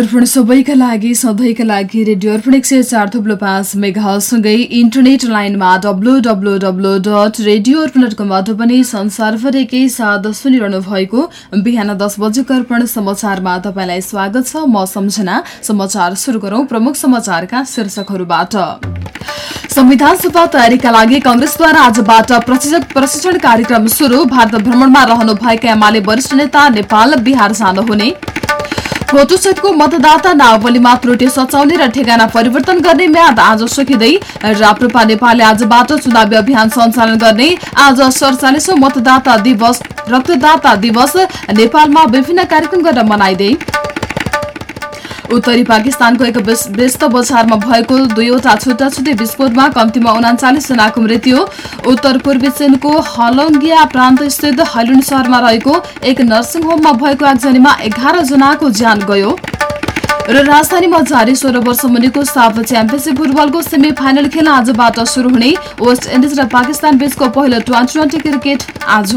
अर्पण सबैका लागि सधैँका लागि रेडियो अर्पण एक सय चार थुप्लो पाँच मेघासँगै इन्टरनेट लाइनमा W W W dot radio Arpan dot कमबाट पनि संसारभरिकै साथ सुनिरहनु भएको बिहान दस बजेको अर्पण समाचारमा तपाईँलाई स्वागत छ। म सम्झना। समाचार सुरु गरौं प्रमुख समाचारका शीर्षकहरूबाट। संविधान सभा तयारीका लागि कंग्रेसद्वारा आजबाट प्रशिक्षण कार्यक्रम शुरू भारत भ्रमणमा रहनुभएका एमाले वरिष्ठ नेता नेपाल बिहार जानुहुने। फोटोसेटको मतदाता नावलीमा त्रुटि सचाउने र ठेगाना परिवर्तन गर्ने म्याद आज सकिँदै राप्रपा नेपालले आजबाट चुनावी अभियान सञ्चालन गर्ने आज सडचालिसौं मतदाता दिवस रक्तदाता दिवस नेपालमा विभिन्न कार्यक्रम गरेर मनाइँदै उत्तरी पाकिस्तानको एक व्यस्त बजारमा भएको दुईवटा छुट्टा छुट्टै विस्फोटमा कम्तीमा उनाचालिस जनाको मृत्यु। उत्तर पूर्वी चीनको हलोङ्गिया प्रान्त स्थित हैलुन शहरमा रहेको एक नर्सिङ होममा भएको आगजनीमा एघार जनाको ज्यान गयो। र राजधानीमा जारी सोह्र वर्ष मुनिको साफ च्याम्पियनसिप फुटबलको सेमी फाइनल खेल आजबाट शुरू हुने वेस्ट इन्डिज र पाकिस्तान बीचको पहिलो ट्वेन्टी ट्वेन्टी क्रिकेट आज।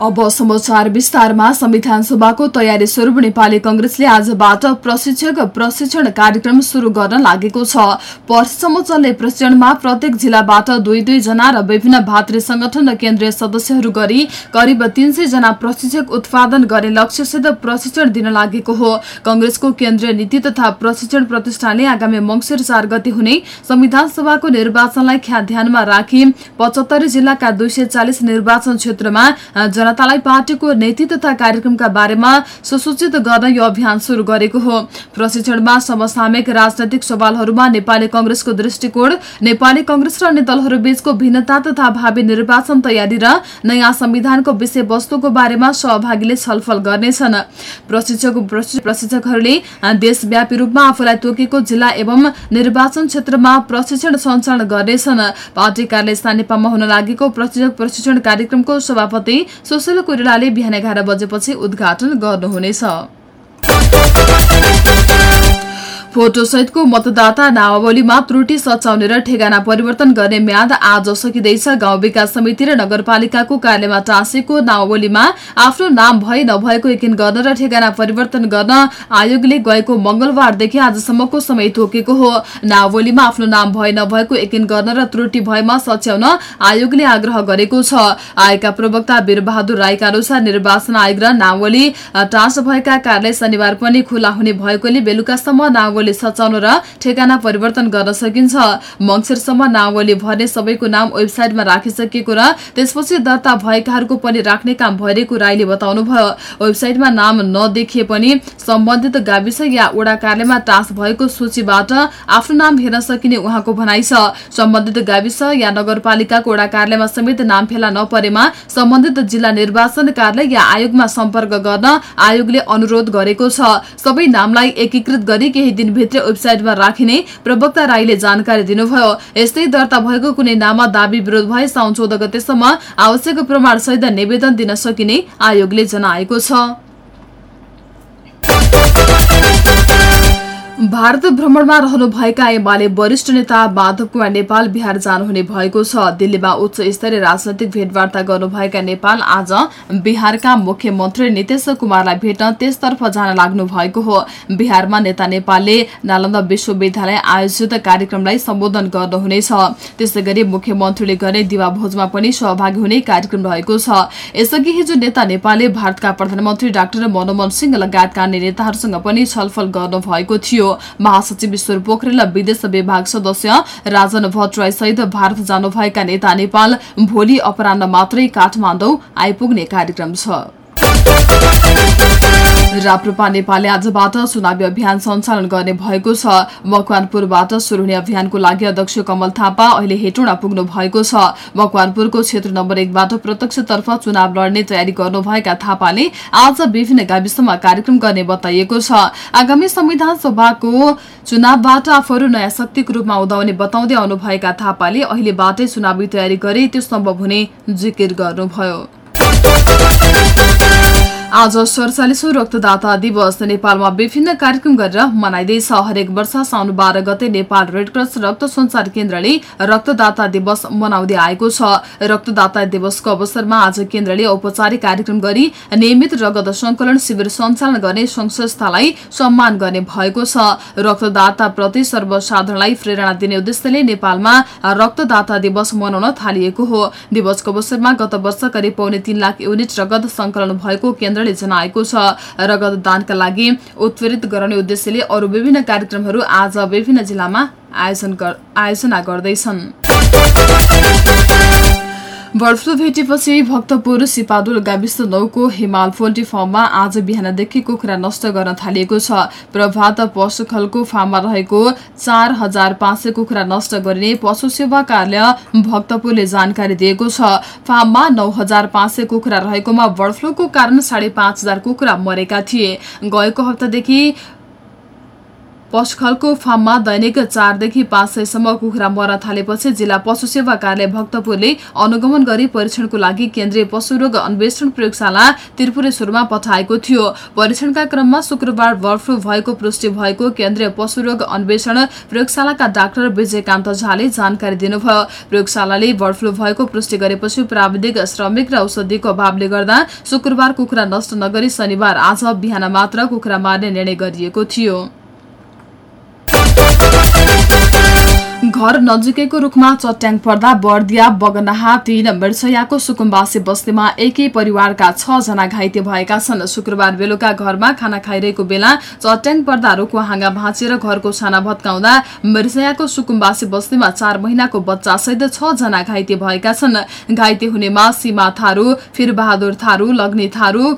अब समाचार विस्तारमा संविधान सभाको तयारी स्वरूप नेपाली कंग्रेसले आजबाट प्रशिक्षक प्रशिक्षण कार्यक्रम शुरू गर्न लागेको छ। पर्सिसम्म चल्ने प्रशिक्षणमा प्रत्येक जिल्लाबाट दुई दुई जना र विभिन्न भातृ संगठन र केन्द्रीय सदस्यहरू गरी करिब तीन जना प्रशिक्षक उत्पादन गर्ने लक्ष्यसित प्रशिक्षण दिन लागेको हो। कंग्रेसको केन्द्रीय नीति तथा प्रशिक्षण प्रतिष्ठानले आगामी मंगिर चार गति हुने संविधान सभाको निर्वाचनलाई ध्यानमा राखी पचहत्तरी जिल्लाका दुई निर्वाचन क्षेत्रमा जनतालाई पार्टीको नीति तथा कार्यक्रमका बारेमा सुसूचित गर्न यो अभियान शुरू गरेको हो। प्रशिक्षणमा समसामयिक राजनैतिक सवालहरूमा नेपाली कंग्रेसको दृष्टिकोण नेपाली कंग्रेस र अन्य दलहरू बीचको भिन्नता तथा भावी निर्वाचन तयारी र नयाँ संविधानको विषयवस्तुको बारेमा सहभागीले छलफल गर्नेछन्। प्रशिक्षकहरूले देशव्यापी रूपमा आफूलाई तोकेको जिल्ला एवं निर्वाचन क्षेत्रमा प्रशिक्षण सञ्चालन गर्नेछन्। पार्टी कार्यालय स्थानीयपामा हुन लागेको प्रशिक्षक प्रशिक्षण कार्यक्रमको सभापति सुशील कोइरालाले बिहान एघार बजेपछि उद्घाटन गर्नुहुनेछ। फोटोसहितको मतदाता नावावलीमा त्रुटि सचाउने र ठेगाना परिवर्तन गर्ने म्याद आज सकिँदैछ। गाउँ विकास समिति र नगरपालिकाको कार्यालयमा टाँसेको नावावलीमा आफ्नो नाम भए नभएको यकिन गर्न र ठेगाना परिवर्तन गर्न आयोगले गएको मंगलबारदेखि आजसम्मको समय तोकेको हो। नावलीमा आफ्नो नाम भए नभएको यकिन गर्न र त्रुटि भएमा सच्याउन आयोगले आग्रह गरेको छ। आएका प्रवक्ता वीरबहादुर राईका अनुसार निर्वाचन आयोग र नावली टाँस भएका कार्यालय शनिबार पनि खुला हुने भएकोले बेलुकासम्म नावली नावली सचाउन र ठेगाना परिवर्तन गर्न सकिन्छ। मंगिरसम्म नावली भर्ने सबैको नाम वेबसाइटमा राखिसकिएको र त्यसपछि दर्ता भएकाहरूको पनि राख्ने काम भइरहेको राईले बताउनुभयो। वेबसाइटमा नाम नदेखिए पनि सम्बन्धित गाविस या वडा कार्यालयमा टास भएको सूचीबाट आफ्नो नाम हेर्न सकिने उहाँको भनाइ छ। सम्बन्धित गाविस या नगरपालिकाको वडा कार्यालयमा समेत नाम फेला नपरेमा सम्बन्धित जिल्ला निर्वाचन कार्यालय या आयोगमा सम्पर्क गर्न आयोगले अनुरोध गरेको छ। सबै नामलाई एकीकृत गरी केही दिन दिनभित्र वेबसाइटमा राखिने प्रवक्ता राईले जानकारी दिनुभयो। यस्तै दर्ता भएको कुनै नाममा दावी विरोध भए साउन चौध गतेसम्म आवश्यक प्रमाण सहित निवेदन दिन सकिने आयोगले जनाएको छ। भारत भ्रमणमा रहनुभएका एमाले वरिष्ठ नेता माधव कुमार नेपाल बिहार जानुहुने भएको छ। दिल्लीमा उच्च स्तरीय राजनैतिक भेटवार्ता गर्नुभएका नेपाल आज बिहारका मुख्यमन्त्री नीतिश कुमारलाई भेट्न त्यसतर्फ जान लाग्नु भएको हो। बिहारमा नेता नेपालले नालन्दा विश्वविद्यालय आयोजित कार्यक्रमलाई सम्बोधन गर्नुहुनेछ। त्यसै गरी मुख्यमन्त्रीले गर्ने दिवा भोजमा पनि सहभागी हुने कार्यक्रम रहेको छ। यसअघि हिजो नेता नेपालले भारतका प्रधानमन्त्री डाक्टर मनमोहन सिंह लगायतका अन्य नेताहरूसँग पनि छलफल गर्नुभएको थियो। महासचिव ईश्वर पोखरेल विदेश विभाग सदस्य राजन भट्टराई सहित भारत जानुभएका नेता नेपाल भोलि अपरान्न मात्रै काठमाडौँ आइपुग्ने कार्यक्रम छ। राप्रपा नेपालले आजबाट चुनावी अभियान सञ्चालन गर्ने भएको छ। मकवानपुरबाट शुरू हुने अभियानको लागि अध्यक्ष कमल थापा अहिले हेटोडा पुग्नु भएको छ। मकवानपुरको क्षेत्र नम्बर एकबाट प्रत्यक्षतर्फ चुनाव लड्ने तयारी गर्नुभएका थापाले आज विभिन्न गाविसमा कार्यक्रम गर्ने बताइएको छ। आगामी संविधान सभाको चुनावबाट आफूहरू नयाँ शक्तिको रूपमा उदाउने बताउँदै आउनुभएका थापाले अहिलेबाटै चुनावी तयारी गरे त्यो सम्भव हुने जिकिर गर्नुभयो। आज सडचालिसौँ रक्तदाता दिवस नेपालमा विभिन्न कार्यक्रम गरेर मनाइँदैछ। हरेक वर्ष साउन बाह्र गते नेपाल रेडक्रस रक्त संचार केन्द्रले रक्तदाता दिवस मनाउँदै आएको छ। रक्तदाता दिवसको अवसरमा आज केन्द्रले औपचारिक कार्यक्रम गरी नियमित रगत संकलन शिविर सञ्चालन गर्ने संस्थालाई सम्मान गर्ने भएको छ। रक्तदाता प्रति सर्वसाधारणलाई प्रेरणा दिने उद्देश्यले नेपालमा रक्तदाता दिवस मनाउन थालिएको हो। दिवसको अवसरमा गत वर्ष करिब पौने तीन लाख युनिट रगत संकलन भएको केन्द्र केन्द्रले जनाएको छ। रगत दानका लागि उत्प्रेरित गराउने उद्देश्यले अरू विभिन्न कार्यक्रमहरू आज विभिन्न जिल्लामा आयोजना गर्दैछन्। बर्ड फ्लू भेटेपछि भक्तपुर सिपादुल गाविस नौको हिमाल पोल्ट्री फार्ममा आज बिहानदेखि कुखुरा नष्ट गर्न थालिएको छ। प्रभात पशुखलको फार्ममा रहेको चार हजार पाँच सय कुखुरा नष्ट गरिने पशु सेवा कार्यालय भक्तपुरले जानकारी दिएको छ। फार्ममा नौ हजार पाँच सय कुखुरा रहेकोमा बर्ड फ्लूको कारण साढे पाँच हजार कुखुरा मरेका थिए। गएको हप्तादेखि पशुखलको फार्ममा दैनिक चारदेखि पाँच सयसम्म कुखुरा मर्न थालेपछि जिल्ला पशु सेवा कार्यालय भक्तपुरले अनुगमन गरी परीक्षणको लागि केन्द्रीय पशुरोग अन्वेषण प्रयोगशाला त्रिपुरेश्वरमा पठाएको थियो। परीक्षणका क्रममा शुक्रबार बर्ड फ्लू भएको पुष्टि भएको केन्द्रीय पशुरोग अन्वेषण प्रयोगशालाका डाक्टर विजयकान्त झाले जानकारी दिनुभयो। प्रयोगशालाले बर्ड फ्लू भएको पुष्टि गरेपछि प्राविधिक श्रमिक र औषधिको अभावले गर्दा शुक्रबार कुखुरा नष्ट नगरी शनिबार आज बिहान मात्र कुखुरा मार्ने निर्णय गरिएको थियो। घर नजिकैको रुखमा चट्याङ पर्दा बर्दिया बगनाहा तीन मिर्सयाको सुकुम्बासी बस्तीमा एकै परिवारका छ जना घाइते भएका छन्। शुक्रबार बेलुका घरमा खाना खाइरहेको बेला चट्याङ पर्दा रुखको हाँगा भाँचेर घरको छाना भत्काउँदा मिर्सयाको सुकुम्बासी बस्तीमा चार महिनाको बच्चासहित छ जना घाइते भएका छन्। घाइते हुनेमा सीमा थारू फिरबहादुर थारू लग्नी थारू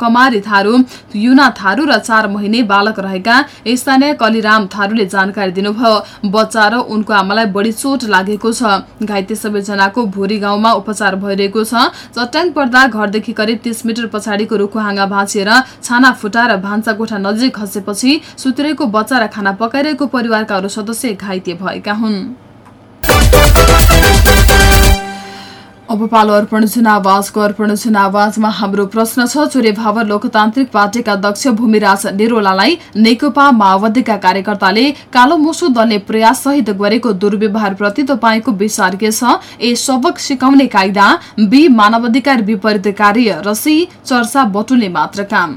कमारी थारू युना थारू र चार महिने बालक रहेका स्थानीय कलिराम थारूले जानकारी दिनुभयो। बच्चा र उनको आमालाई बढी चोट लागेको छ। घाइते सबैजनाको भोरी गाउँमा उपचार भइरहेको छ। चट्याङ पर्दा घरदेखि करिब तीस मिटर पछाडिको रुखो हाँगा भाँचिएर छाना फुटाएर भान्सा कोठा नजिक खसेपछि सुतिरहेको बच्चा र खाना पकाइरहेको परिवारका अरू सदस्य घाइते भएका हुन्। अब पालो अर्पण जनावाजको अर्पण जनावाजमा हाम्रो प्रश्न छ चोरे भावर लोकतान्त्रिक पार्टीका अध्यक्ष भूमिराज निरोलालाई नेकपा माओवादीका कार्यकर्ताले कालो मुसो दल्ने प्रयास सहित गरेको दुर्व्यवहारप्रति तपाईँको विचार के छ? ए सबक सिकाउने कायदा बी मानवाधिकार विपरीत कार्य र सी चर्चा बटुल्ने मात्र काम।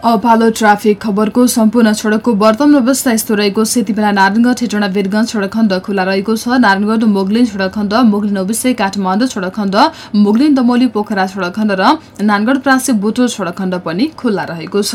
अब पालो ट्राफिक खबरको सम्पूर्ण सड़कको वर्तमान अवस्था यस्तो रहेको छ। यति बेला नारायणगढ हेटौँडा वीरगंज सड़क खण्ड खुला रहेको छ। नारायणगढ मोगलिन सड़क खण्ड मोगलिन ओबिसे काठमाडौँ सड़क खण्ड मोगलिन दमोली पोखरा सड़क खण्ड र नानगढ प्रासी बुटोल सड़क खण्ड पनि खुल्ला रहेको छ।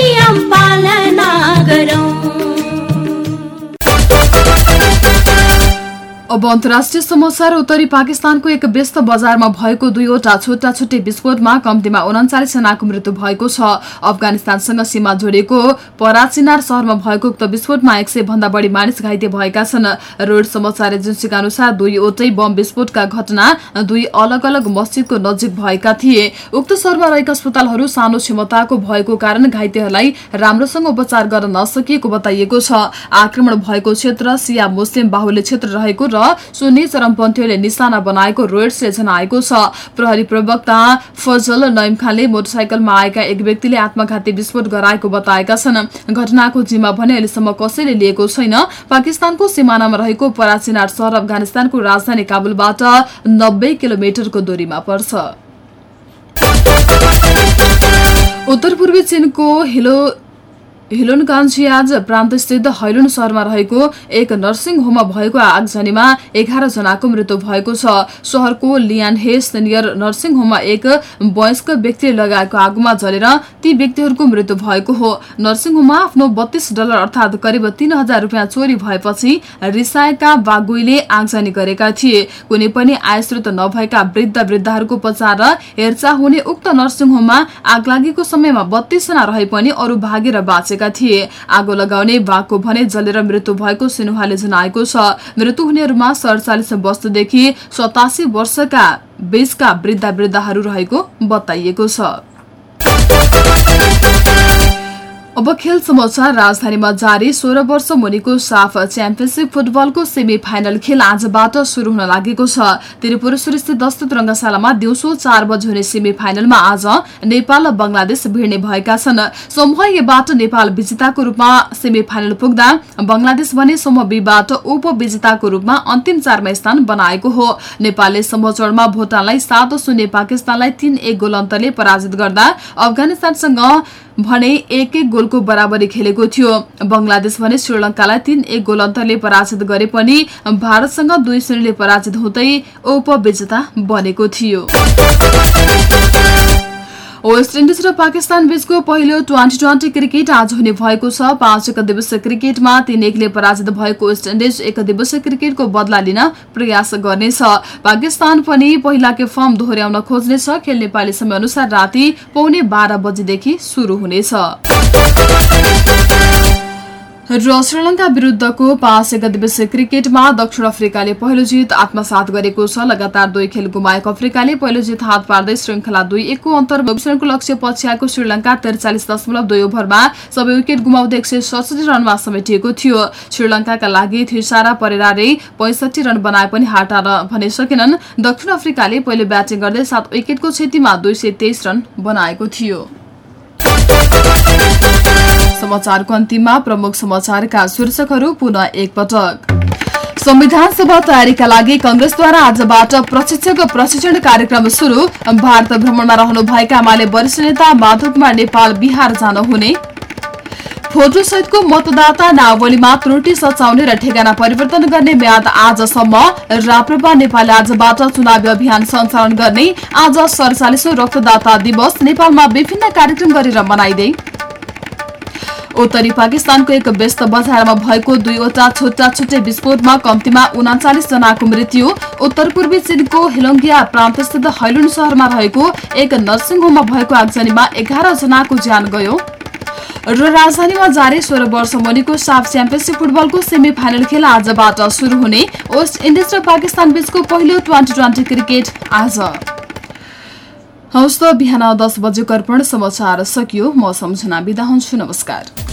अब अन्तर्राष्ट्रिय समाचार उत्तरी पाकिस्तानको एक व्यस्त बजारमा भएको दुईवटा छुट्टा छुट्टै विस्फोटमा कम्तीमा उन्चालिस जनाको मृत्यु भएको छ। अफगानिस्तानसँग सीमा जोडिएको पराचिनार शहरमा भएको उक्त विस्फोटमा एक सय भन्दा बढी मानिस घाइते भएका छन्। रोड समाचार एजेन्सीका अनुसार दुईवटै बम विस्फोटका घटना दुई अलग अलग मस्जिदको नजिक भएका थिए। उक्त शहरमा रहेका अस्पतालहरू सानो क्षमताको भएको कारण घाइतेहरूलाई राम्रोसँग उपचार गर्न नसकिएको बताइएको छ। आक्रमण भएको क्षेत्र सिया मुस्लिम बाहुल्य क्षेत्र रहेको र सुन्नी चरमपन्थीहरूले निशाना बनाएको रोयड्सले जनाएको छ। प्रहरी प्रवक्ता फजल नइम खानले मोटरसाइकलमा आएका एक व्यक्तिले आत्मघाती विस्फोट गराएको बताएका छन्। घटनाको जिम्मा भने अहिलेसम्म कसैले लिएको छैन। पाकिस्तानको सिमानामा रहेको पराचिनार सहर अफगानिस्तानको राजधानी काबुलबाट नब्बे किलोमिटरको दूरीमा पर्छ। उत्तर पूर्वी चीनको हिलो हिलोन कान्छी आज प्रान्तस्थित हैलोन सहरमा रहेको एक नर्सिङ होममा भएको आगजनीमा एघार जनाको मृत्यु भएको छ। सहरको लियान हे सिनियर नर्सिङ होममा एक वयस्क व्यक्तिले लगाएको आगोमा जलेर ती व्यक्तिहरूको मृत्यु भएको हो। नर्सिङ होममा आफ्नो बत्तीस डलर अर्थात करिब तीन हजार रुपियाँ चोरी भएपछि रिसाएका बागुईले आगजनी गरेका थिए। कुनै पनि आयस्रोत नभएका वृद्ध वृद्धाहरूको उपचार र हेरचाह हुने उक्त नर्सिङ होममा आगलागीको समयमा बत्तीसजना रहे पनि अरू भागेर बाँचेका थिए। आगो लगाउने बाघको भने जलेर मृत्यु भएको सिन्हाले जनाएको छ। मृत्यु हुनेहरूमा सडचालिस वर्षदेखि सतासी वर्षका बीचका वृद्ध वृद्धाहरू रहेको बताइएको छ। अब खेल समाचार राजधानीमा जारी सोह्र वर्ष मुनिको साफ च्याम्पियनसिप फुटबलको सेमी फाइनल खेल आजबाट शुरू हुन लागेको छ। त्रिपुरेश्वर स्थित दस्तुत रंगशालामा दिउँसो चार बजी हुने सेमी फाइनलमा आज नेपाल र बंगलादेश भिड्ने भएका छन्। समूह एबाट नेपाल विजेताको रूपमा सेमी फाइनल पुग्दा बंगलादेश भने समूह बीबाट उपविजेताको रूपमा अन्तिम चारमा स्थान बनाएको हो। नेपालले समूह चरणमा भुटानलाई सात शून्य पाकिस्तानलाई तीन एक गोल अन्तरले पराजित गर्दा अफगानिस्तानसँग भने एक एक गोलको बराबरी खेलेको थियो। बंगलादेश भने श्रीलंकालाई तीन एक गोल अन्तरले पराजित गरे पनि भारतसँग दुई श्रेणीले पराजित हुँदै उपविजेता बनेको थियो। वेस्ट इन्डिज र पाकिस्तान बीचको पहिलो ट्वेन्टी ट्वेन्टी क्रिकेट आज हुने भएको छ। पाँच एक दिवसीय क्रिकेटमा तीन एकले पराजित भएको वेस्ट इन्डिज एक दिवसीय क्रिकेटको बदला लिन प्रयास गर्नेछ। पाकिस्तान पनि पहिलाकै फर्म दोहोर्याउन खोज्नेछ। खेल नेपाली समय अनुसार राति पौने बाह्र बजेदेखि शुरू हुनेछ। र श्रीलंका विरुद्धको पाँच एक दिवसीय क्रिकेटमा दक्षिण अफ्रिकाले पहिलो जित आत्मसात गरेको छ। लगातार दुई खेल गुमाएको अफ्रिकाले पहिलो जित हात पार्दै श्रृङ्खला दुई एकको अन्तर विभीषणको लक्ष्य पछ्याएको श्रीलंका त्रिचालिस दशमलव दुई ओभरमा सबै विकेट गुमाउँदै एक सय सडसठी रनमा समेटिएको थियो। श्रीलंकाका लागि थिसारा परेराले पैंसठी रन बनाए पनि हाटार भने सकेनन्। दक्षिण अफ्रिकाले पहिले ब्याटिङ गर्दै सात विकेटको क्षतिमा दुई रन बनाएको थियो। समाचारको अन्तिममा प्रमुख समाचारका शीर्षकहरू पुनः एकपटक। संविधान सभा तयारीका लागि कंग्रेसद्वारा आजबाट प्रशिक्षक प्रशिक्षण कार्यक्रम शुरू भारत भ्रमणमा रहनुभएका एमाले वरिष्ठ नेता माधव कुमार नेपाल बिहार जानुहुने फोटो सहितको मतदाता नावलीमा त्रुटि सचाउने र ठेगाना परिवर्तन गर्ने म्याद आजसम्म। राप्रपा नेपालले आजबाट चुनावी अभियान सञ्चालन गर्ने। आज सडचालिसौं रक्तदाता दिवस। नेपालमा विभिन्न कार्यक्रम गरेर मनाइँदै उत्तरी पाकिस्तानको एक व्यस्त बजारमा भएको दुईवटा छुट्टा छुट्टै विस्फोटमा कम्तीमा उनाचालिस जनाको मृत्यु उत्तर पूर्वी चीनको हिलोङ्गिया प्रान्तस्थित हैलुन शहरमा रहेको एक नर्सिङ होममा भएको आगजनीमा एघार जनाको ज्यान गयो। र राजधानीमा जारी सोह्र वर्ष मुनिको साफ च्याम्पियनसिप फुटबलको सेमी फाइनल खेल आजबाट शुरू हुने वेस्ट इन्डिज र पाकिस्तान बीचको पहिलो ट्वेन्टी ट्वेन्टी क्रिकेट आज। हौस् त बिहान दस बजेको अर्पण समाचार सकियो। म सम्झना बिदा हुन्छु। नमस्कार।